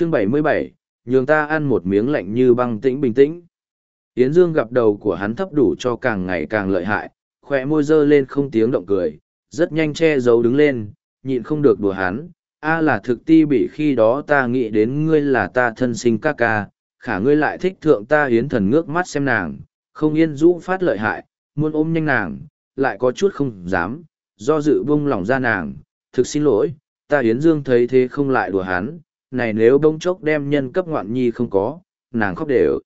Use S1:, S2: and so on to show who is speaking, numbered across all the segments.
S1: chương bảy mươi bảy, nhường ta ăn một miếng lạnh như băng tĩnh bình tĩnh. Yến dương gặp đầu của hắn thấp đủ cho càng ngày càng lợi hại, khỏe môi dơ lên không tiếng động cười, rất nhanh che giấu đứng lên, nhịn không được đùa hắn. A là thực ti bị khi đó ta nghĩ đến ngươi là ta thân sinh ca ca, khả ngươi lại thích thượng ta hiến thần ngước mắt xem nàng, không yên rũ phát lợi hại, muốn ôm nhanh nàng, lại có chút không dám, do dự bung lỏng ra nàng. Thực xin lỗi, ta hiến dương thấy thế không lại đùa hắn này nếu bỗng chốc đem nhân cấp ngoạn nhi không có, nàng khóc đều.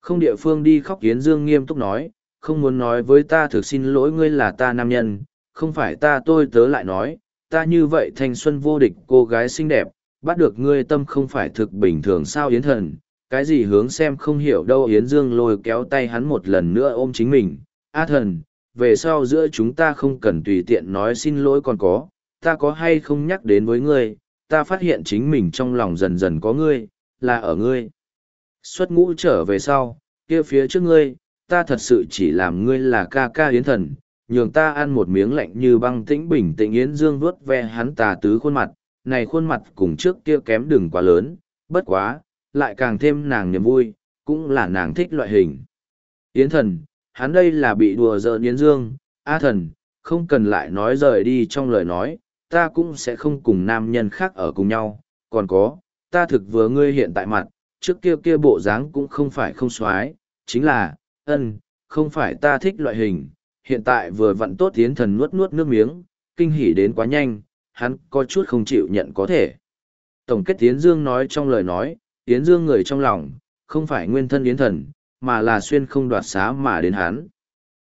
S1: Không địa phương đi khóc yến dương nghiêm túc nói, không muốn nói với ta thực xin lỗi ngươi là ta nam nhân, không phải ta tôi tớ lại nói, ta như vậy thanh xuân vô địch cô gái xinh đẹp, bắt được ngươi tâm không phải thực bình thường sao yến thần, cái gì hướng xem không hiểu đâu yến dương lôi kéo tay hắn một lần nữa ôm chính mình, a thần, về sau giữa chúng ta không cần tùy tiện nói xin lỗi còn có, ta có hay không nhắc đến với ngươi ta phát hiện chính mình trong lòng dần dần có ngươi, là ở ngươi. Xuất ngũ trở về sau, kia phía trước ngươi, ta thật sự chỉ làm ngươi là ca ca yến thần, nhường ta ăn một miếng lạnh như băng tĩnh bình tĩnh yến dương vuốt ve hắn tà tứ khuôn mặt. Này khuôn mặt cùng trước kia kém đừng quá lớn, bất quá, lại càng thêm nàng niềm vui, cũng là nàng thích loại hình. Yến thần, hắn đây là bị đùa giỡn yến dương, a thần, không cần lại nói rời đi trong lời nói ta cũng sẽ không cùng nam nhân khác ở cùng nhau còn có ta thực vừa ngươi hiện tại mặt trước kia kia bộ dáng cũng không phải không xoái, chính là ân không phải ta thích loại hình hiện tại vừa vặn tốt tiến thần nuốt nuốt nước miếng, kinh hỉ đến quá nhanh, hắn có chút không chịu nhận có thể. Tổng kết tiến Dương nói trong lời nói, tiến Dương người trong lòng, không phải nguyên thân Yến thần, mà là xuyên không đoạt xá mà đến hắn.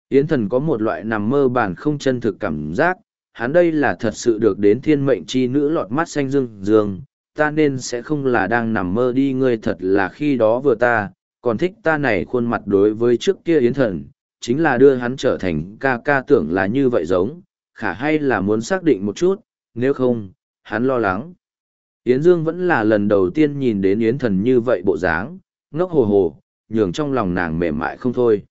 S1: Yến thần có một loại nằm mơ bản không chân thực cảm giác, hắn đây là thật sự được đến thiên mệnh chi nữ lọt mắt xanh dương dương, ta nên sẽ không là đang nằm mơ đi ngươi thật là khi đó vừa ta, còn thích ta này khuôn mặt đối với trước kia Yến thần, chính là đưa hắn trở thành ca ca tưởng là như vậy giống, khả hay là muốn xác định một chút, nếu không, hắn lo lắng. Yến Dương vẫn là lần đầu tiên nhìn đến Yến thần như vậy bộ dáng, ngốc hồ hồ, nhường trong lòng nàng mềm mại không thôi.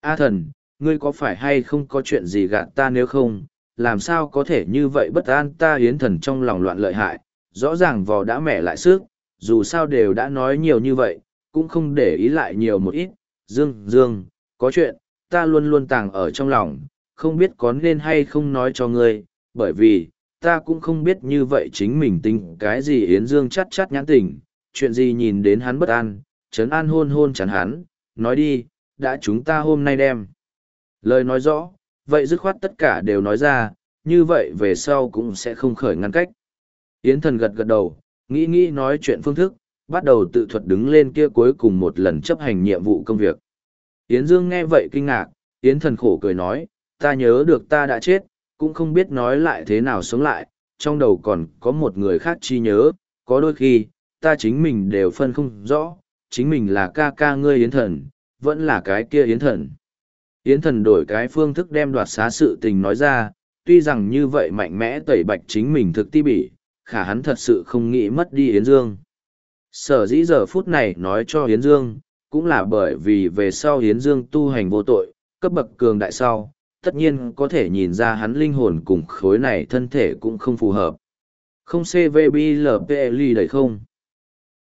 S1: A thần, ngươi có phải hay không có chuyện gì gạt ta nếu không, làm sao có thể như vậy bất an ta hiến thần trong lòng loạn lợi hại, rõ ràng vò đã mẻ lại sức, dù sao đều đã nói nhiều như vậy, cũng không để ý lại nhiều một ít. Dương, Dương, có chuyện, ta luôn luôn tàng ở trong lòng, không biết có nên hay không nói cho ngươi, bởi vì, ta cũng không biết như vậy chính mình tính cái gì Yến Dương chắt chắt nhãn tình, chuyện gì nhìn đến hắn bất an, trấn an hôn hôn chắn hắn, nói đi, đã chúng ta hôm nay đem. Lời nói rõ, vậy dứt khoát tất cả đều nói ra, như vậy về sau cũng sẽ không khởi ngăn cách. Yến thần gật gật đầu, nghĩ nghĩ nói chuyện phương thức, bắt đầu tự thuật đứng lên kia cuối cùng một lần chấp hành nhiệm vụ công việc. Yến Dương nghe vậy kinh ngạc, Yến thần khổ cười nói, ta nhớ được ta đã chết, cũng không biết nói lại thế nào sống lại, trong đầu còn có một người khác chi nhớ, có đôi khi, ta chính mình đều phân không rõ, chính mình là ca ca ngươi Yến thần, vẫn là cái kia Yến thần. Yến thần đổi cái phương thức đem đoạt xá sự tình nói ra, tuy rằng như vậy mạnh mẽ tẩy bạch chính mình thực ti bỉ, khả hắn thật sự không nghĩ mất đi Yến Dương. Sở dĩ giờ phút này nói cho Yến Dương, cũng là bởi vì về sau Yến Dương tu hành vô tội, cấp bậc cường đại sau, tất nhiên có thể nhìn ra hắn linh hồn cùng khối này thân thể cũng không phù hợp. Không CVBLPL đầy không?